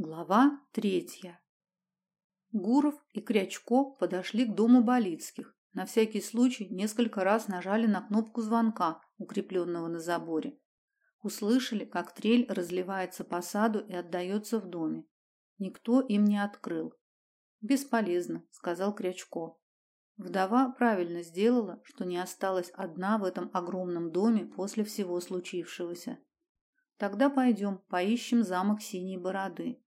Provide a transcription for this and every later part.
Глава третья. Гуров и Крячко подошли к дому Болицких. На всякий случай несколько раз нажали на кнопку звонка, укрепленного на заборе. Услышали, как трель разливается по саду и отдается в доме. Никто им не открыл. «Бесполезно», — сказал Крячко. Вдова правильно сделала, что не осталась одна в этом огромном доме после всего случившегося. Тогда пойдем, поищем замок Синей Бороды.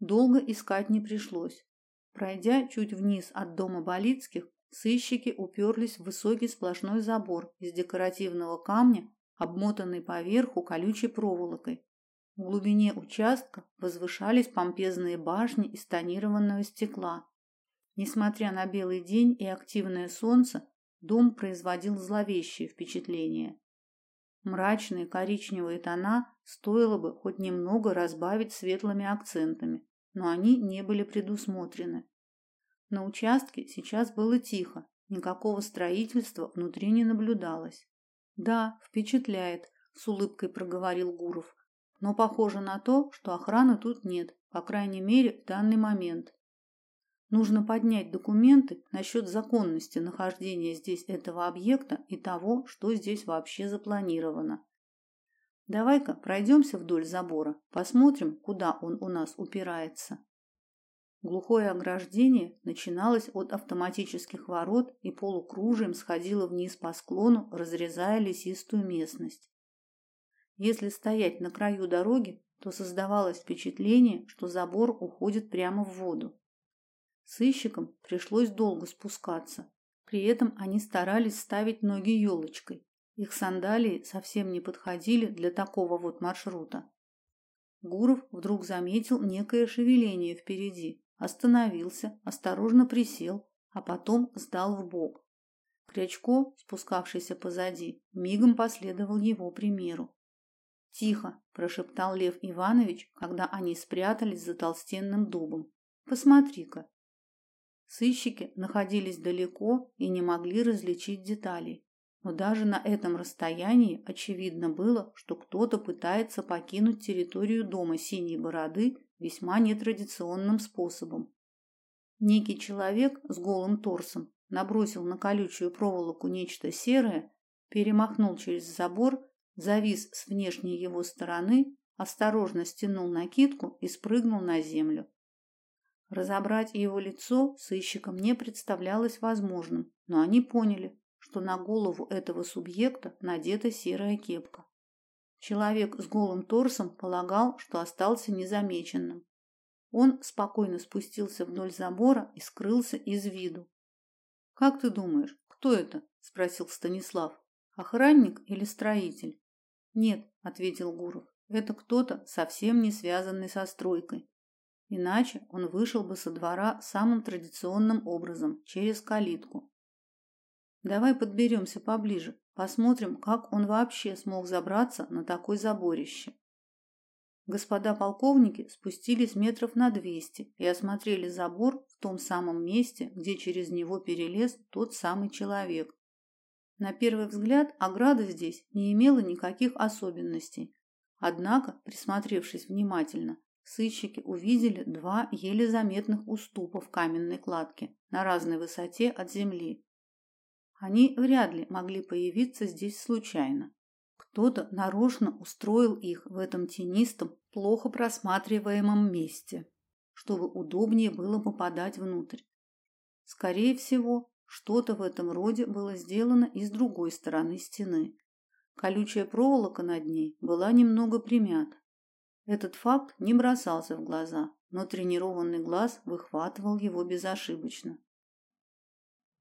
Долго искать не пришлось. Пройдя чуть вниз от дома Болицких, сыщики уперлись в высокий сплошной забор из декоративного камня, обмотанный поверху колючей проволокой. В глубине участка возвышались помпезные башни из тонированного стекла. Несмотря на белый день и активное солнце, дом производил зловещее впечатление. Мрачные коричневые тона стоило бы хоть немного разбавить светлыми акцентами, но они не были предусмотрены. На участке сейчас было тихо, никакого строительства внутри не наблюдалось. Да, впечатляет, с улыбкой проговорил Гуров. Но похоже на то, что охраны тут нет, по крайней мере, в данный момент. Нужно поднять документы насчет законности нахождения здесь этого объекта и того, что здесь вообще запланировано. Давай-ка пройдемся вдоль забора, посмотрим, куда он у нас упирается. Глухое ограждение начиналось от автоматических ворот и полукружием сходило вниз по склону, разрезая лесистую местность. Если стоять на краю дороги, то создавалось впечатление, что забор уходит прямо в воду. Сыщикам пришлось долго спускаться. При этом они старались ставить ноги елочкой, их сандалии совсем не подходили для такого вот маршрута. Гуров вдруг заметил некое шевеление впереди, остановился, осторожно присел, а потом сдал в бок. Крячко, спускавшийся позади, мигом последовал его примеру. «Тихо!» – прошептал Лев Иванович, когда они спрятались за толстенным дубом. «Посмотри-ка!» Сыщики находились далеко и не могли различить деталей. Но даже на этом расстоянии очевидно было, что кто-то пытается покинуть территорию дома Синей Бороды весьма нетрадиционным способом. Некий человек с голым торсом набросил на колючую проволоку нечто серое, перемахнул через забор, завис с внешней его стороны, осторожно стянул накидку и спрыгнул на землю. Разобрать его лицо сыщикам не представлялось возможным, но они поняли, что на голову этого субъекта надета серая кепка. Человек с голым торсом полагал, что остался незамеченным. Он спокойно спустился вдоль забора и скрылся из виду. «Как ты думаешь, кто это?» – спросил Станислав. «Охранник или строитель?» «Нет», – ответил Гуров, – «это кто-то, совсем не связанный со стройкой. Иначе он вышел бы со двора самым традиционным образом, через калитку, Давай подберемся поближе, посмотрим, как он вообще смог забраться на такое заборище. Господа полковники спустились метров на двести и осмотрели забор в том самом месте, где через него перелез тот самый человек. На первый взгляд ограда здесь не имела никаких особенностей. Однако, присмотревшись внимательно, сыщики увидели два еле заметных уступа в каменной кладке на разной высоте от земли. Они вряд ли могли появиться здесь случайно. Кто-то нарочно устроил их в этом тенистом, плохо просматриваемом месте, чтобы удобнее было попадать внутрь. Скорее всего, что-то в этом роде было сделано и с другой стороны стены. Колючая проволока над ней была немного примята. Этот факт не бросался в глаза, но тренированный глаз выхватывал его безошибочно.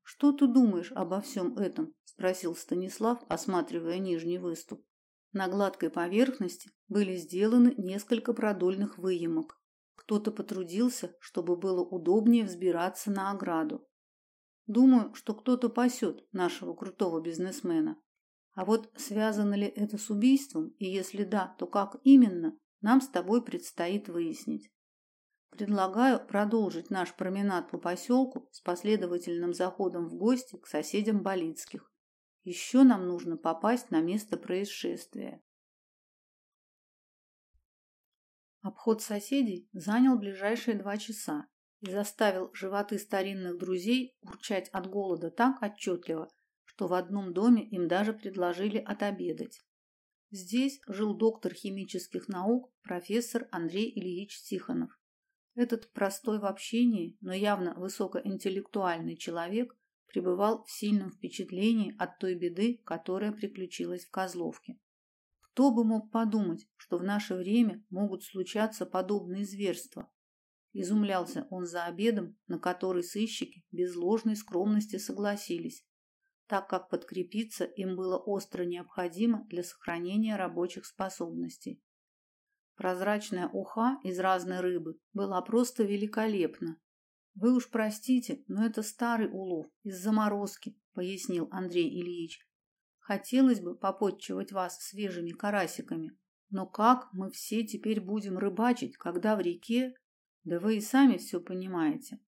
Что ты думаешь обо всем этом? спросил Станислав, осматривая нижний выступ. На гладкой поверхности были сделаны несколько продольных выемок. Кто-то потрудился, чтобы было удобнее взбираться на ограду. Думаю, что кто-то пасет нашего крутого бизнесмена. А вот связано ли это с убийством, и если да, то как именно, нам с тобой предстоит выяснить. Предлагаю продолжить наш променад по поселку с последовательным заходом в гости к соседям Болицких. Еще нам нужно попасть на место происшествия. Обход соседей занял ближайшие два часа и заставил животы старинных друзей урчать от голода так отчетливо, что в одном доме им даже предложили отобедать. Здесь жил доктор химических наук профессор Андрей Ильич Тихонов. Этот простой в общении, но явно высокоинтеллектуальный человек пребывал в сильном впечатлении от той беды, которая приключилась в Козловке. Кто бы мог подумать, что в наше время могут случаться подобные зверства? Изумлялся он за обедом, на который сыщики без ложной скромности согласились, так как подкрепиться им было остро необходимо для сохранения рабочих способностей. Прозрачная уха из разной рыбы была просто великолепна. Вы уж простите, но это старый улов из заморозки, пояснил Андрей Ильич. Хотелось бы попотчевать вас свежими карасиками, но как мы все теперь будем рыбачить, когда в реке? Да вы и сами все понимаете.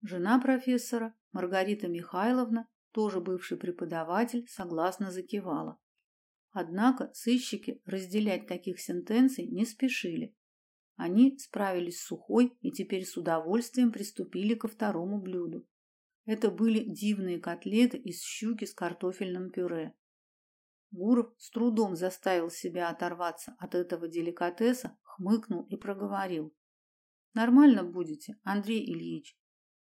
Жена профессора, Маргарита Михайловна, тоже бывший преподаватель, согласно закивала. Однако сыщики разделять таких сентенций не спешили. Они справились с сухой и теперь с удовольствием приступили ко второму блюду. Это были дивные котлеты из щуки с картофельным пюре. Гуров с трудом заставил себя оторваться от этого деликатеса, хмыкнул и проговорил. «Нормально будете, Андрей Ильич.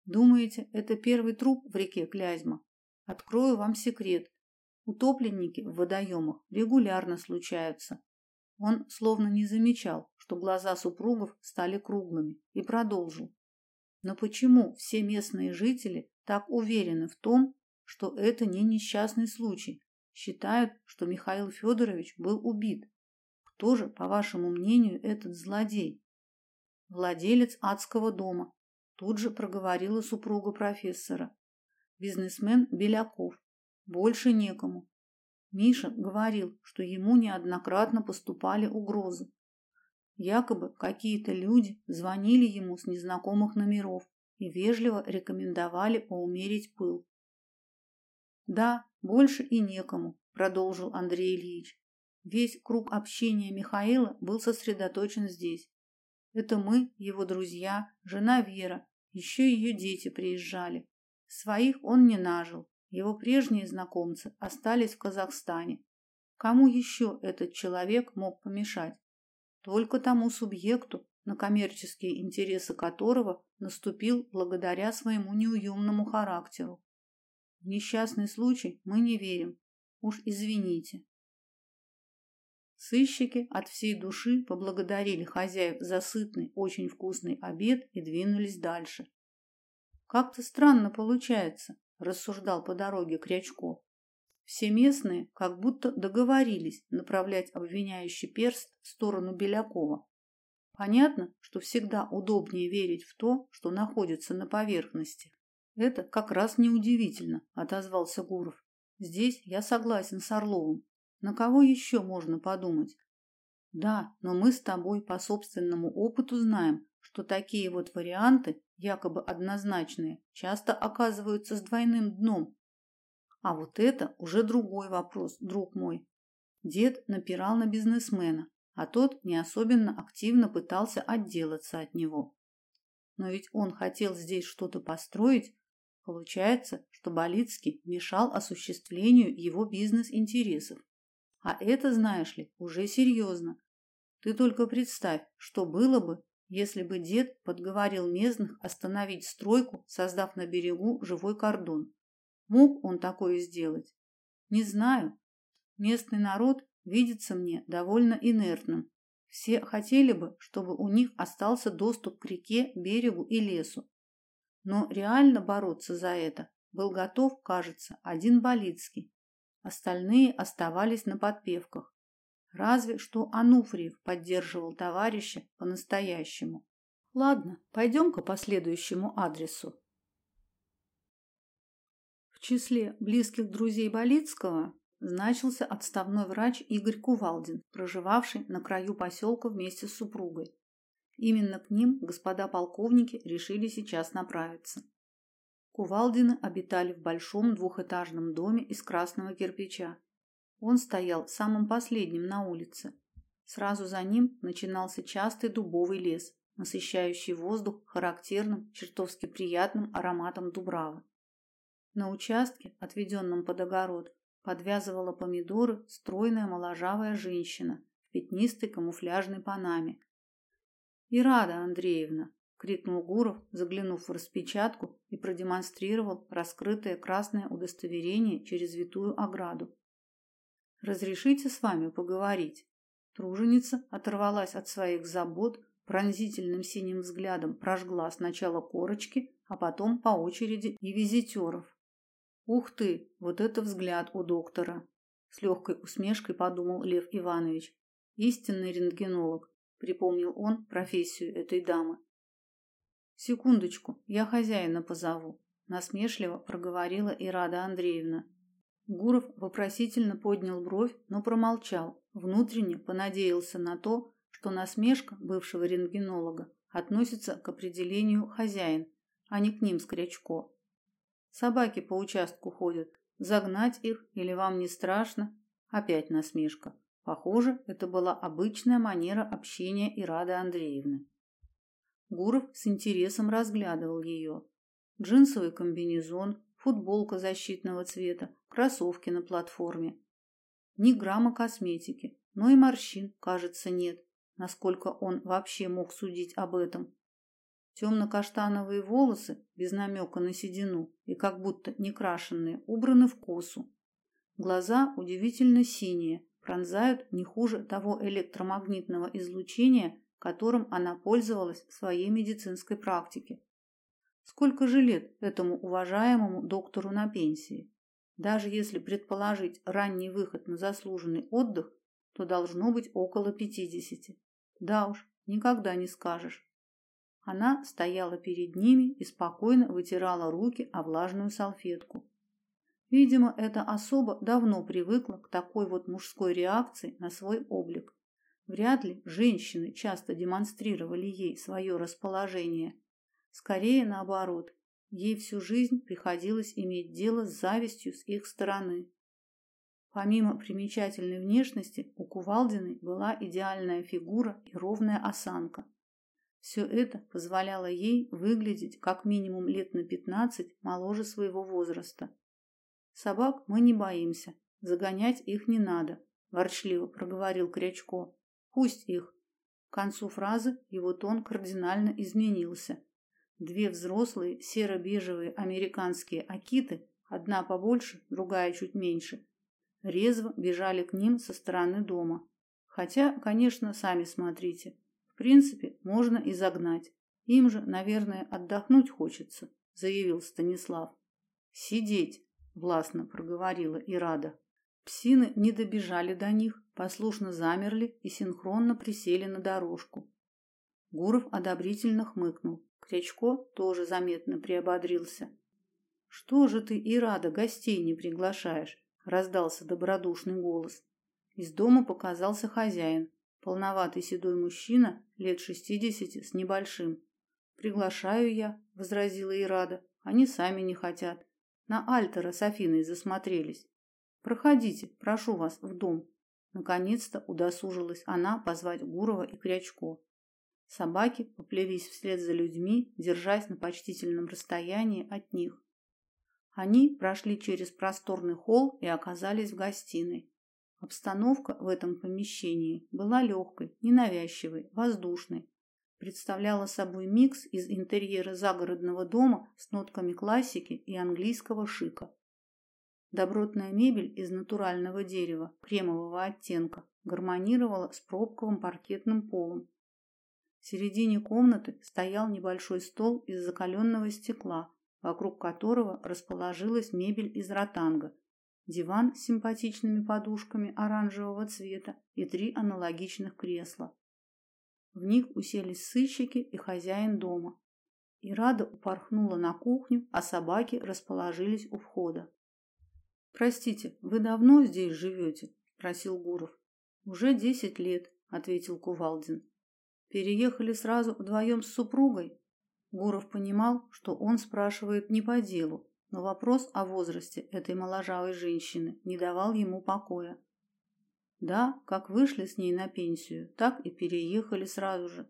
Думаете, это первый труп в реке Клязьма? Открою вам секрет. Утопленники в водоемах регулярно случаются. Он словно не замечал, что глаза супругов стали круглыми, и продолжил. Но почему все местные жители так уверены в том, что это не несчастный случай? Считают, что Михаил Федорович был убит. Кто же, по вашему мнению, этот злодей? Владелец адского дома. Тут же проговорила супруга профессора. Бизнесмен Беляков. Больше некому. Миша говорил, что ему неоднократно поступали угрозы. Якобы какие-то люди звонили ему с незнакомых номеров и вежливо рекомендовали поумерить пыл. Да, больше и некому, продолжил Андрей Ильич. Весь круг общения Михаила был сосредоточен здесь. Это мы, его друзья, жена Вера, еще ее дети приезжали. Своих он не нажил, его прежние знакомцы остались в Казахстане. Кому еще этот человек мог помешать? Только тому субъекту, на коммерческие интересы которого наступил благодаря своему неуемному характеру. В несчастный случай мы не верим. Уж извините. Сыщики от всей души поблагодарили хозяев за сытный, очень вкусный обед и двинулись дальше. Как-то странно получается, рассуждал по дороге Крячко. Все местные как будто договорились направлять обвиняющий перст в сторону Белякова. Понятно, что всегда удобнее верить в то, что находится на поверхности. Это как раз неудивительно, отозвался Гуров. Здесь я согласен с Орловым. На кого еще можно подумать? Да, но мы с тобой по собственному опыту знаем, что такие вот варианты, якобы однозначные, часто оказываются с двойным дном. А вот это уже другой вопрос, друг мой. Дед напирал на бизнесмена, а тот не особенно активно пытался отделаться от него. Но ведь он хотел здесь что-то построить. Получается, что Болицкий мешал осуществлению его бизнес-интересов. А это, знаешь ли, уже серьезно. Ты только представь, что было бы, если бы дед подговорил местных остановить стройку, создав на берегу живой кордон. Мог он такое сделать? Не знаю. Местный народ видится мне довольно инертным. Все хотели бы, чтобы у них остался доступ к реке, берегу и лесу. Но реально бороться за это был готов, кажется, один Болицкий. Остальные оставались на подпевках. Разве что Ануфриев поддерживал товарища по-настоящему. Ладно, пойдем-ка по следующему адресу. В числе близких друзей Болицкого значился отставной врач Игорь Кувалдин, проживавший на краю поселка вместе с супругой. Именно к ним господа полковники решили сейчас направиться. Кувалдины обитали в большом двухэтажном доме из красного кирпича, он стоял самым последним на улице. Сразу за ним начинался частый дубовый лес, насыщающий воздух характерным, чертовски приятным ароматом дубравы. На участке, отведенном под огород, подвязывала помидоры стройная моложавая женщина в пятнистой камуфляжной панаме. «Ирада Андреевна!» – крикнул Гуров, заглянув в распечатку и продемонстрировал раскрытое красное удостоверение через витую ограду. «Разрешите с вами поговорить?» Труженица оторвалась от своих забот, пронзительным синим взглядом прожгла сначала корочки, а потом по очереди и визитеров. Ух ты, вот это взгляд у доктора, с легкой усмешкой подумал Лев Иванович. Истинный рентгенолог, припомнил он профессию этой дамы. Секундочку, я хозяина позову, насмешливо проговорила Ирада Андреевна. Гуров вопросительно поднял бровь, но промолчал, внутренне понадеялся на то, что насмешка бывшего рентгенолога относится к определению хозяин, а не к ним скрячко. Собаки по участку ходят. Загнать их или вам не страшно? Опять насмешка. Похоже, это была обычная манера общения Ирады Андреевны. Гуров с интересом разглядывал ее. Джинсовый комбинезон, футболка защитного цвета, кроссовки на платформе. Ни грамма косметики, но и морщин, кажется, нет, насколько он вообще мог судить об этом. Темно-каштановые волосы, без намека на седину и как будто не крашенные, убраны в косу. Глаза удивительно синие, пронзают не хуже того электромагнитного излучения, которым она пользовалась в своей медицинской практике. Сколько же лет этому уважаемому доктору на пенсии? Даже если предположить ранний выход на заслуженный отдых, то должно быть около пятидесяти. Да уж, никогда не скажешь. Она стояла перед ними и спокойно вытирала руки о влажную салфетку. Видимо, эта особа давно привыкла к такой вот мужской реакции на свой облик. Вряд ли женщины часто демонстрировали ей свое расположение. Скорее наоборот, ей всю жизнь приходилось иметь дело с завистью с их стороны. Помимо примечательной внешности, у Кувалдиной была идеальная фигура и ровная осанка. Все это позволяло ей выглядеть как минимум лет на пятнадцать моложе своего возраста. Собак мы не боимся, загонять их не надо, ворчливо проговорил Крячко. Пусть их. К концу фразы его тон кардинально изменился. Две взрослые серо-бежевые американские акиты, одна побольше, другая чуть меньше, резво бежали к ним со стороны дома. Хотя, конечно, сами смотрите. В принципе, можно и загнать. Им же, наверное, отдохнуть хочется, заявил Станислав. Сидеть, властно проговорила Ирада. Псины не добежали до них, послушно замерли и синхронно присели на дорожку. Гуров одобрительно хмыкнул. Крячко тоже заметно приободрился. Что же ты, Ирада, гостей не приглашаешь? раздался добродушный голос. Из дома показался хозяин, полноватый седой мужчина лет шестидесяти с небольшим. Приглашаю я, возразила Ирада. Они сами не хотят. На Альтера с Афиной засмотрелись. Проходите, прошу вас в дом. Наконец-то удосужилась она позвать Гурова и Крячко. Собаки поплелись вслед за людьми, держась на почтительном расстоянии от них. Они прошли через просторный холл и оказались в гостиной. Обстановка в этом помещении была легкой, ненавязчивой, воздушной. Представляла собой микс из интерьера загородного дома с нотками классики и английского шика. Добротная мебель из натурального дерева кремового оттенка гармонировала с пробковым паркетным полом. В середине комнаты стоял небольшой стол из закаленного стекла, вокруг которого расположилась мебель из ротанга, диван с симпатичными подушками оранжевого цвета и три аналогичных кресла. В них уселись сыщики и хозяин дома. И Рада упорхнула на кухню, а собаки расположились у входа. Простите, вы давно здесь живете? – спросил Гуров. Уже десять лет, ответил Кувалдин. Переехали сразу вдвоем с супругой? Гуров понимал, что он спрашивает не по делу, но вопрос о возрасте этой моложавой женщины не давал ему покоя. Да, как вышли с ней на пенсию, так и переехали сразу же.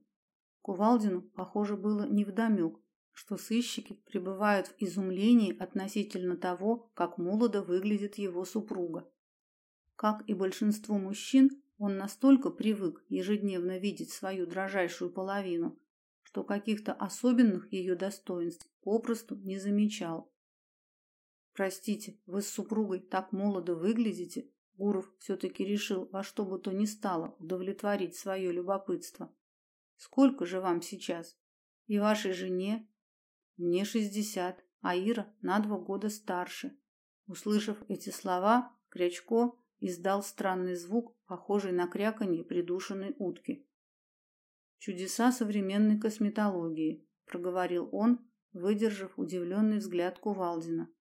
Кувалдину, похоже, было невдомек, что сыщики пребывают в изумлении относительно того, как молодо выглядит его супруга. Как и большинство мужчин, он настолько привык ежедневно видеть свою дрожайшую половину, что каких-то особенных ее достоинств попросту не замечал. Простите, вы с супругой так молодо выглядите. Гуров все-таки решил во что бы то ни стало удовлетворить свое любопытство. Сколько же вам сейчас? И вашей жене? Мне шестьдесят, а Ира на два года старше. Услышав эти слова, Крячко издал странный звук, похожий на кряканье придушенной утки. Чудеса современной косметологии, проговорил он, выдержав удивленный взгляд Кувалдина.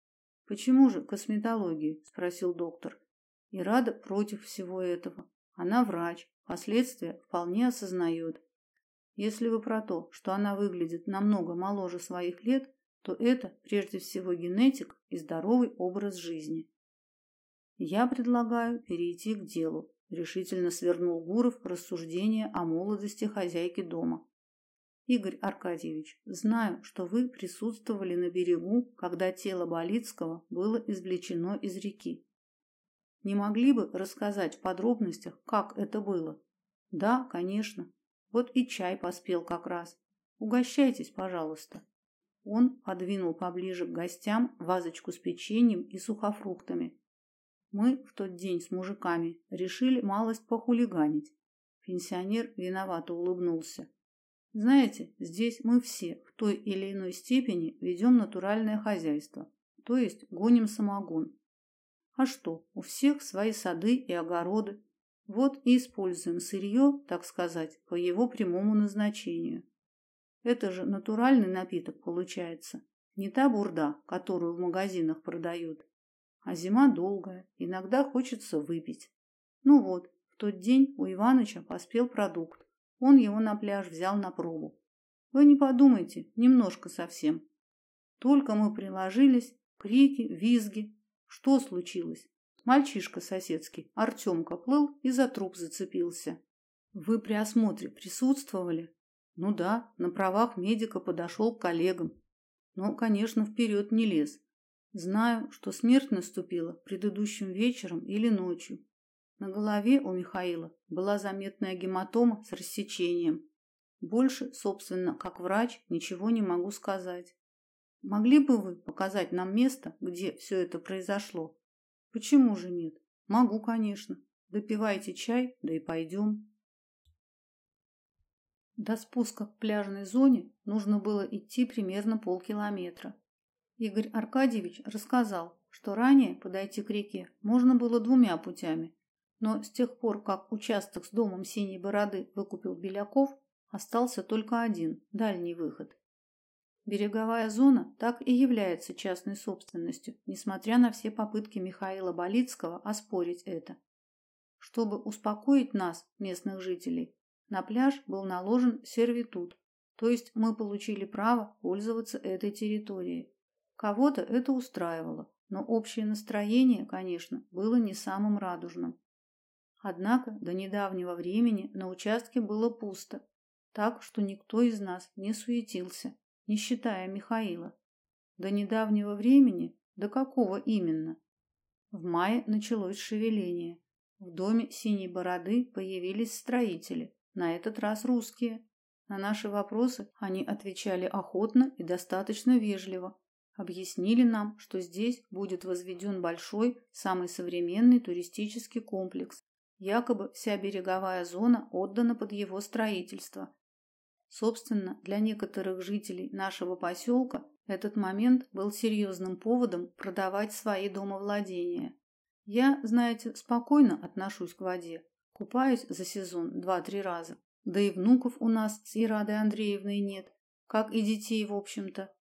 Почему же косметологии? спросил доктор. И рада против всего этого. Она врач, последствия вполне осознает. Если вы про то, что она выглядит намного моложе своих лет, то это прежде всего генетик и здоровый образ жизни. Я предлагаю перейти к делу, решительно свернул Гуров рассуждение о молодости хозяйки дома. Игорь Аркадьевич, знаю, что вы присутствовали на берегу, когда тело Болицкого было извлечено из реки. Не могли бы рассказать в подробностях, как это было? Да, конечно. Вот и чай поспел как раз. Угощайтесь, пожалуйста. Он подвинул поближе к гостям вазочку с печеньем и сухофруктами. Мы в тот день с мужиками решили малость похулиганить. Пенсионер виновато улыбнулся. Знаете, здесь мы все в той или иной степени ведем натуральное хозяйство, то есть гоним самогон. А что, у всех свои сады и огороды. Вот и используем сырье, так сказать, по его прямому назначению. Это же натуральный напиток получается, не та бурда, которую в магазинах продают. А зима долгая, иногда хочется выпить. Ну вот, в тот день у Иваныча поспел продукт, он его на пляж взял на пробу. Вы не подумайте, немножко совсем. Только мы приложились, крики, визги. Что случилось? Мальчишка соседский, Артемка, плыл и за труп зацепился. Вы при осмотре присутствовали? Ну да, на правах медика подошел к коллегам. Но, конечно, вперед не лез. Знаю, что смерть наступила предыдущим вечером или ночью. На голове у Михаила была заметная гематома с рассечением. Больше, собственно, как врач, ничего не могу сказать. Могли бы вы показать нам место, где все это произошло? Почему же нет? Могу, конечно. Допивайте чай, да и пойдем. До спуска к пляжной зоне нужно было идти примерно полкилометра. Игорь Аркадьевич рассказал, что ранее подойти к реке можно было двумя путями но с тех пор, как участок с домом Синей Бороды выкупил Беляков, остался только один, дальний выход. Береговая зона так и является частной собственностью, несмотря на все попытки Михаила Болицкого оспорить это. Чтобы успокоить нас, местных жителей, на пляж был наложен сервитут, то есть мы получили право пользоваться этой территорией. Кого-то это устраивало, но общее настроение, конечно, было не самым радужным. Однако до недавнего времени на участке было пусто, так что никто из нас не суетился, не считая Михаила. До недавнего времени, до какого именно? В мае началось шевеление. В доме Синей Бороды появились строители, на этот раз русские. На наши вопросы они отвечали охотно и достаточно вежливо. Объяснили нам, что здесь будет возведен большой, самый современный туристический комплекс, Якобы вся береговая зона отдана под его строительство. Собственно, для некоторых жителей нашего поселка этот момент был серьезным поводом продавать свои домовладения. Я, знаете, спокойно отношусь к воде. Купаюсь за сезон два-три раза. Да и внуков у нас с Ирадой Андреевной нет, как и детей, в общем-то.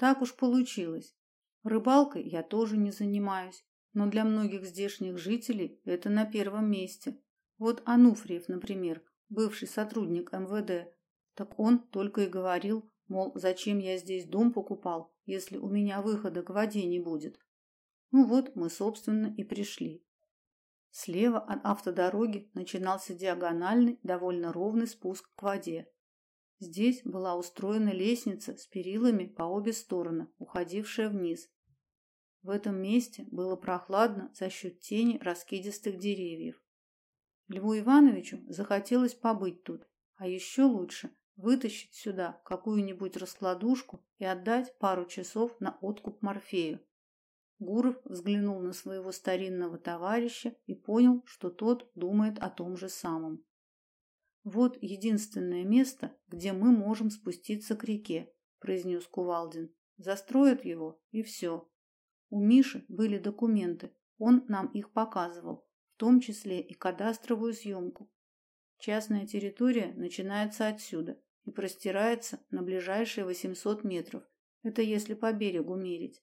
Так уж получилось. Рыбалкой я тоже не занимаюсь, но для многих здешних жителей это на первом месте. Вот Ануфриев, например, бывший сотрудник МВД, так он только и говорил, мол, зачем я здесь дом покупал, если у меня выхода к воде не будет. Ну вот мы, собственно, и пришли. Слева от автодороги начинался диагональный, довольно ровный спуск к воде. Здесь была устроена лестница с перилами по обе стороны, уходившая вниз. В этом месте было прохладно за счет тени раскидистых деревьев. Льву Ивановичу захотелось побыть тут, а еще лучше вытащить сюда какую-нибудь раскладушку и отдать пару часов на откуп Морфею. Гуров взглянул на своего старинного товарища и понял, что тот думает о том же самом. Вот единственное место, где мы можем спуститься к реке, произнес Кувалдин. Застроят его и все. У Миши были документы, он нам их показывал, в том числе и кадастровую съемку. Частная территория начинается отсюда и простирается на ближайшие 800 метров. Это если по берегу мерить.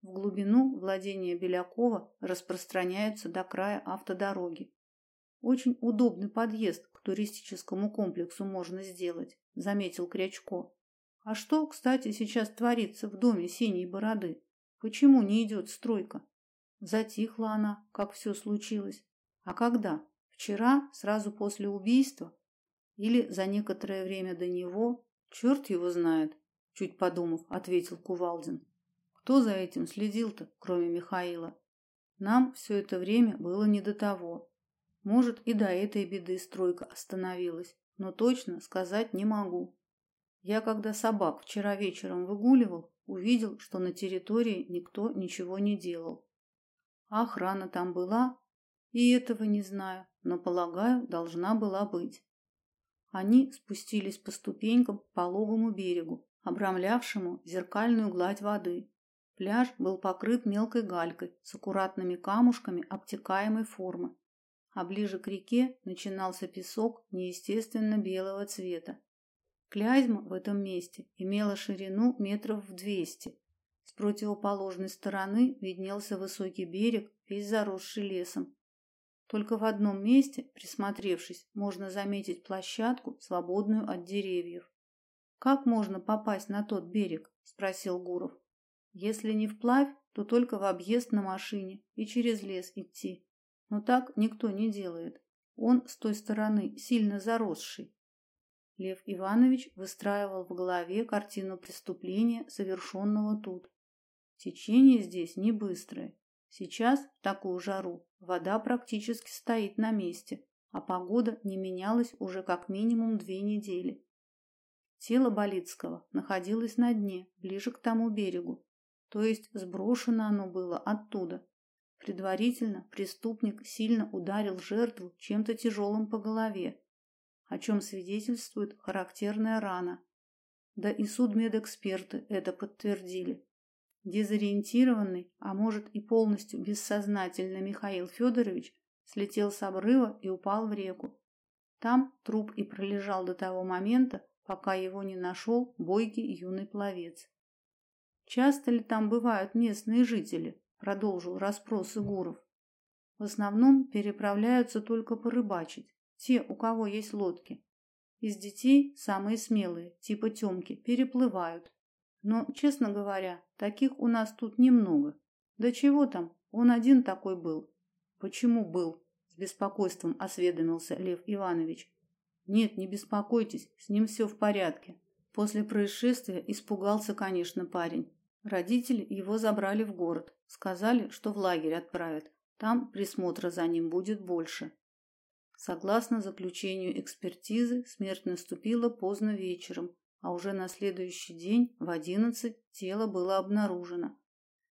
В глубину владения Белякова распространяются до края автодороги. Очень удобный подъезд туристическому комплексу можно сделать, заметил Крячко. А что, кстати, сейчас творится в доме Синей Бороды? Почему не идет стройка? Затихла она, как все случилось. А когда? Вчера, сразу после убийства? Или за некоторое время до него? Черт его знает, чуть подумав, ответил Кувалдин. Кто за этим следил-то, кроме Михаила? Нам все это время было не до того. Может, и до этой беды стройка остановилась, но точно сказать не могу. Я, когда собак вчера вечером выгуливал, увидел, что на территории никто ничего не делал. А охрана там была? И этого не знаю, но, полагаю, должна была быть. Они спустились по ступенькам к пологому берегу, обрамлявшему зеркальную гладь воды. Пляж был покрыт мелкой галькой с аккуратными камушками обтекаемой формы, а ближе к реке начинался песок неестественно белого цвета. Клязьма в этом месте имела ширину метров в двести. С противоположной стороны виднелся высокий берег, весь заросший лесом. Только в одном месте, присмотревшись, можно заметить площадку, свободную от деревьев. Как можно попасть на тот берег? спросил Гуров. Если не вплавь, то только в объезд на машине и через лес идти. Но так никто не делает. Он с той стороны сильно заросший. Лев Иванович выстраивал в голове картину преступления, совершенного тут. Течение здесь не быстрое. Сейчас, в такую жару, вода практически стоит на месте, а погода не менялась уже как минимум две недели. Тело Болицкого находилось на дне, ближе к тому берегу, то есть сброшено оно было оттуда. Предварительно преступник сильно ударил жертву чем-то тяжелым по голове, о чем свидетельствует характерная рана. Да и судмедэксперты это подтвердили. Дезориентированный, а может и полностью бессознательно Михаил Федорович слетел с обрыва и упал в реку. Там труп и пролежал до того момента, пока его не нашел бойкий юный пловец. Часто ли там бывают местные жители? Продолжил расспросы Гуров. В основном переправляются только порыбачить, те, у кого есть лодки. Из детей самые смелые, типа Тёмки, переплывают. Но, честно говоря, таких у нас тут немного. Да чего там, он один такой был. Почему был? С беспокойством осведомился Лев Иванович. Нет, не беспокойтесь, с ним все в порядке. После происшествия испугался, конечно, парень. Родители его забрали в город, сказали, что в лагерь отправят. Там присмотра за ним будет больше. Согласно заключению экспертизы, смерть наступила поздно вечером, а уже на следующий день в одиннадцать тело было обнаружено.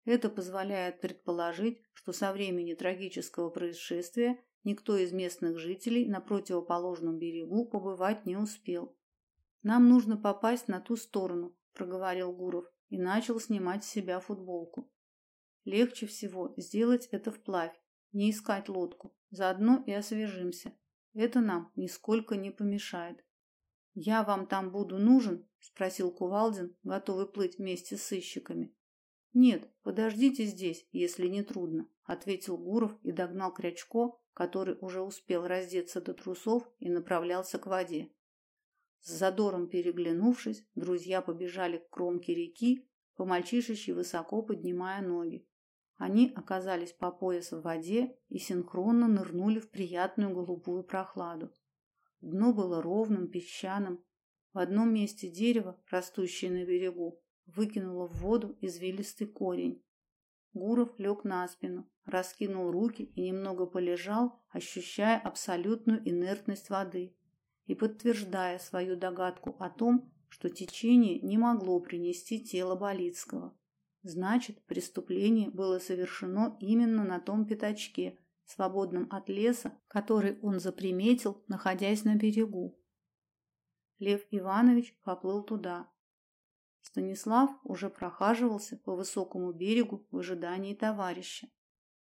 Это позволяет предположить, что со времени трагического происшествия никто из местных жителей на противоположном берегу побывать не успел. Нам нужно попасть на ту сторону, проговорил Гуров и начал снимать с себя футболку. Легче всего сделать это вплавь, не искать лодку. Заодно и освежимся. Это нам нисколько не помешает. Я вам там буду нужен? спросил Кувалдин, готовый плыть вместе с сыщиками. Нет, подождите здесь, если не трудно, ответил Гуров и догнал Крячко, который уже успел раздеться до трусов и направлялся к воде. С задором переглянувшись, друзья побежали к кромке реки, по мальчишечьи высоко поднимая ноги. Они оказались по пояс в воде и синхронно нырнули в приятную голубую прохладу. Дно было ровным, песчаным. В одном месте дерево, растущее на берегу, выкинуло в воду извилистый корень. Гуров лег на спину, раскинул руки и немного полежал, ощущая абсолютную инертность воды и подтверждая свою догадку о том, что течение не могло принести тело Болицкого. Значит, преступление было совершено именно на том пятачке, свободном от леса, который он заприметил, находясь на берегу. Лев Иванович поплыл туда. Станислав уже прохаживался по высокому берегу в ожидании товарища.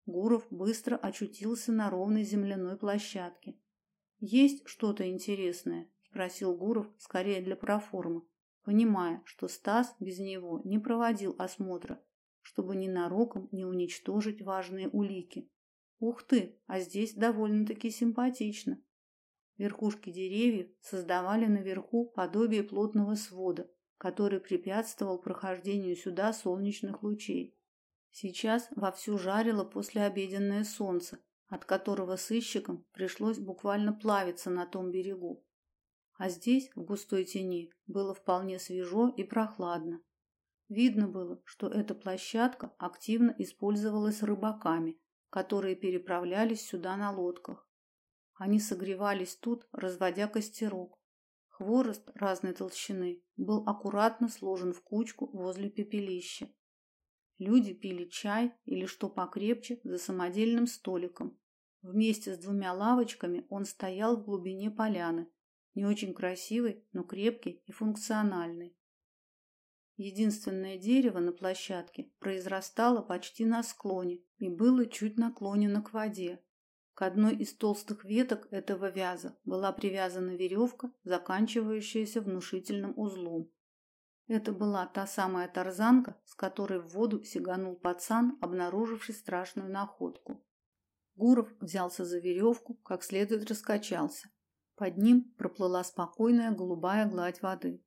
Гуров быстро очутился на ровной земляной площадке. «Есть что-то интересное?» – спросил Гуров скорее для проформы, понимая, что Стас без него не проводил осмотра, чтобы ненароком не уничтожить важные улики. Ух ты, а здесь довольно-таки симпатично. Верхушки деревьев создавали наверху подобие плотного свода, который препятствовал прохождению сюда солнечных лучей. Сейчас вовсю жарило послеобеденное солнце, от которого сыщикам пришлось буквально плавиться на том берегу. А здесь, в густой тени, было вполне свежо и прохладно. Видно было, что эта площадка активно использовалась рыбаками, которые переправлялись сюда на лодках. Они согревались тут, разводя костерок. Хворост разной толщины был аккуратно сложен в кучку возле пепелища. Люди пили чай или что покрепче за самодельным столиком. Вместе с двумя лавочками он стоял в глубине поляны, не очень красивый, но крепкий и функциональный. Единственное дерево на площадке произрастало почти на склоне и было чуть наклонено к воде. К одной из толстых веток этого вяза была привязана веревка, заканчивающаяся внушительным узлом. Это была та самая тарзанка, с которой в воду сиганул пацан, обнаруживший страшную находку. Гуров взялся за веревку, как следует раскачался. Под ним проплыла спокойная голубая гладь воды.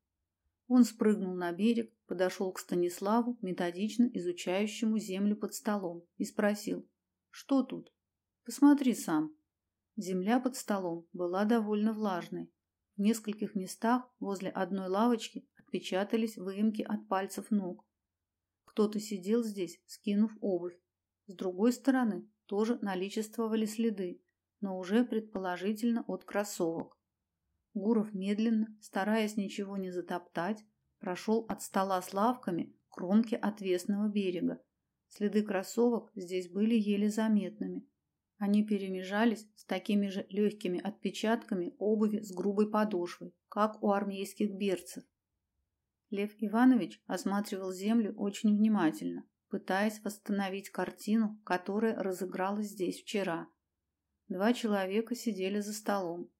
Он спрыгнул на берег, подошел к Станиславу, методично изучающему землю под столом, и спросил: "Что тут?" "Посмотри сам". Земля под столом была довольно влажной. В нескольких местах возле одной лавочки отпечатались выемки от пальцев ног. Кто-то сидел здесь, скинув обувь. С другой стороны тоже наличествовали следы, но уже предположительно от кроссовок. Гуров медленно, стараясь ничего не затоптать, прошел от стола с лавками к кромке отвесного берега. Следы кроссовок здесь были еле заметными. Они перемежались с такими же легкими отпечатками обуви с грубой подошвой, как у армейских берцев. Лев Иванович осматривал землю очень внимательно, пытаясь восстановить картину, которая разыгралась здесь вчера – Два человека сидели за столом.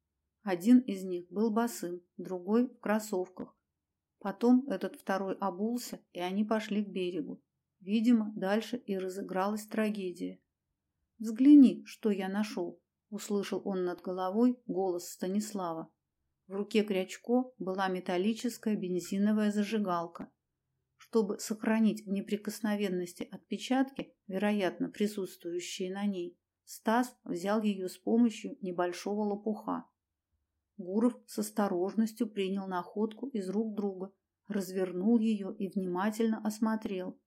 Один из них был босым, другой в кроссовках. Потом этот второй обулся, и они пошли к берегу. Видимо, дальше и разыгралась трагедия. Взгляни, что я нашел!» – услышал он над головой голос Станислава. В руке Крячко была металлическая бензиновая зажигалка. Чтобы сохранить в неприкосновенности отпечатки, вероятно, присутствующие на ней, Стас взял ее с помощью небольшого лопуха. Гуров с осторожностью принял находку из рук друга, развернул ее и внимательно осмотрел.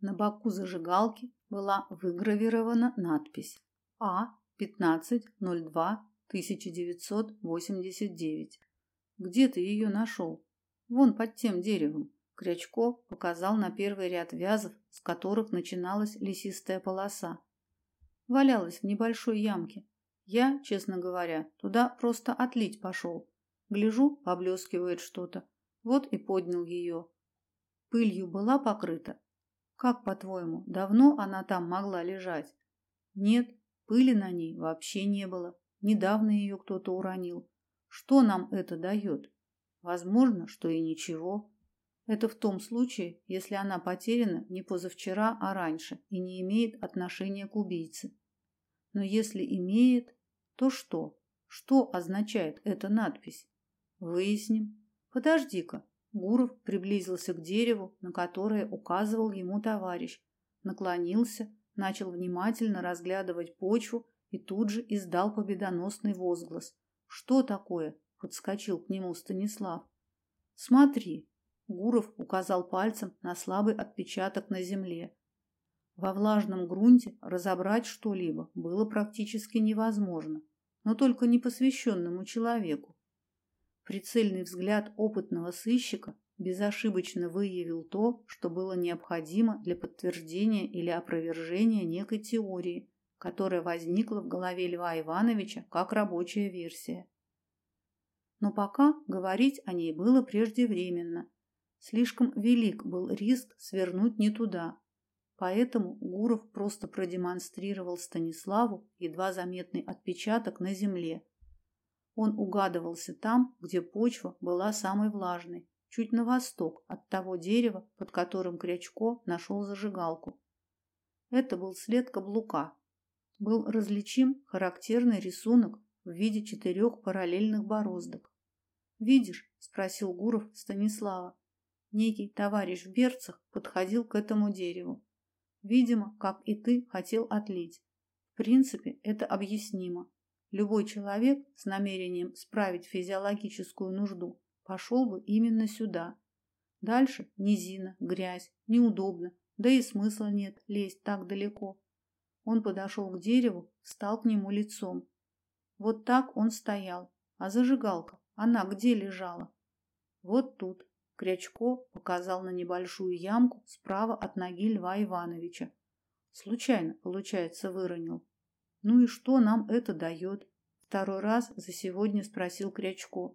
На боку зажигалки была выгравирована надпись А 1502-1989. Где ты ее нашел? Вон под тем деревом. Крячко показал на первый ряд вязов, с которых начиналась лесистая полоса валялась в небольшой ямке. Я, честно говоря, туда просто отлить пошел. Гляжу, поблескивает что-то. Вот и поднял ее. Пылью была покрыта. Как, по-твоему, давно она там могла лежать? Нет, пыли на ней вообще не было. Недавно ее кто-то уронил. Что нам это дает? Возможно, что и ничего. Это в том случае, если она потеряна не позавчера, а раньше и не имеет отношения к убийце. Но если имеет, то что? Что означает эта надпись? Выясним. Подожди-ка. Гуров приблизился к дереву, на которое указывал ему товарищ, наклонился, начал внимательно разглядывать почву и тут же издал победоносный возглас. «Что такое?» – подскочил к нему Станислав. «Смотри!» – Гуров указал пальцем на слабый отпечаток на земле. Во влажном грунте разобрать что-либо было практически невозможно, но только непосвященному человеку. Прицельный взгляд опытного сыщика безошибочно выявил то, что было необходимо для подтверждения или опровержения некой теории, которая возникла в голове Льва Ивановича как рабочая версия. Но пока говорить о ней было преждевременно. Слишком велик был риск свернуть не туда. Поэтому Гуров просто продемонстрировал Станиславу едва заметный отпечаток на земле. Он угадывался там, где почва была самой влажной, чуть на восток от того дерева, под которым Крячко нашел зажигалку. Это был след каблука. Был различим характерный рисунок в виде четырех параллельных бороздок. «Видишь?» – спросил Гуров Станислава. Некий товарищ в берцах подходил к этому дереву. Видимо, как и ты, хотел отлить. В принципе, это объяснимо. Любой человек с намерением справить физиологическую нужду пошел бы именно сюда. Дальше низина, грязь, неудобно, да и смысла нет лезть так далеко. Он подошел к дереву, встал к нему лицом. Вот так он стоял, а зажигалка, она где лежала? Вот тут. Крячко показал на небольшую ямку справа от ноги Льва Ивановича. Случайно, получается, выронил. Ну и что нам это дает? Второй раз за сегодня спросил Крячко.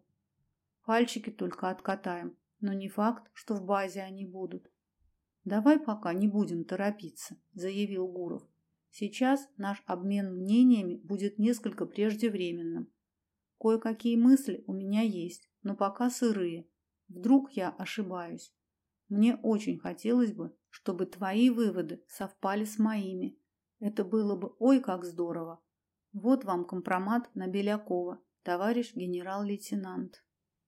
Пальчики только откатаем, но не факт, что в базе они будут. Давай пока не будем торопиться, заявил Гуров. Сейчас наш обмен мнениями будет несколько преждевременным. Кое-какие мысли у меня есть, но пока сырые. Вдруг я ошибаюсь. Мне очень хотелось бы, чтобы твои выводы совпали с моими. Это было бы ой как здорово. Вот вам компромат на Белякова, товарищ генерал-лейтенант.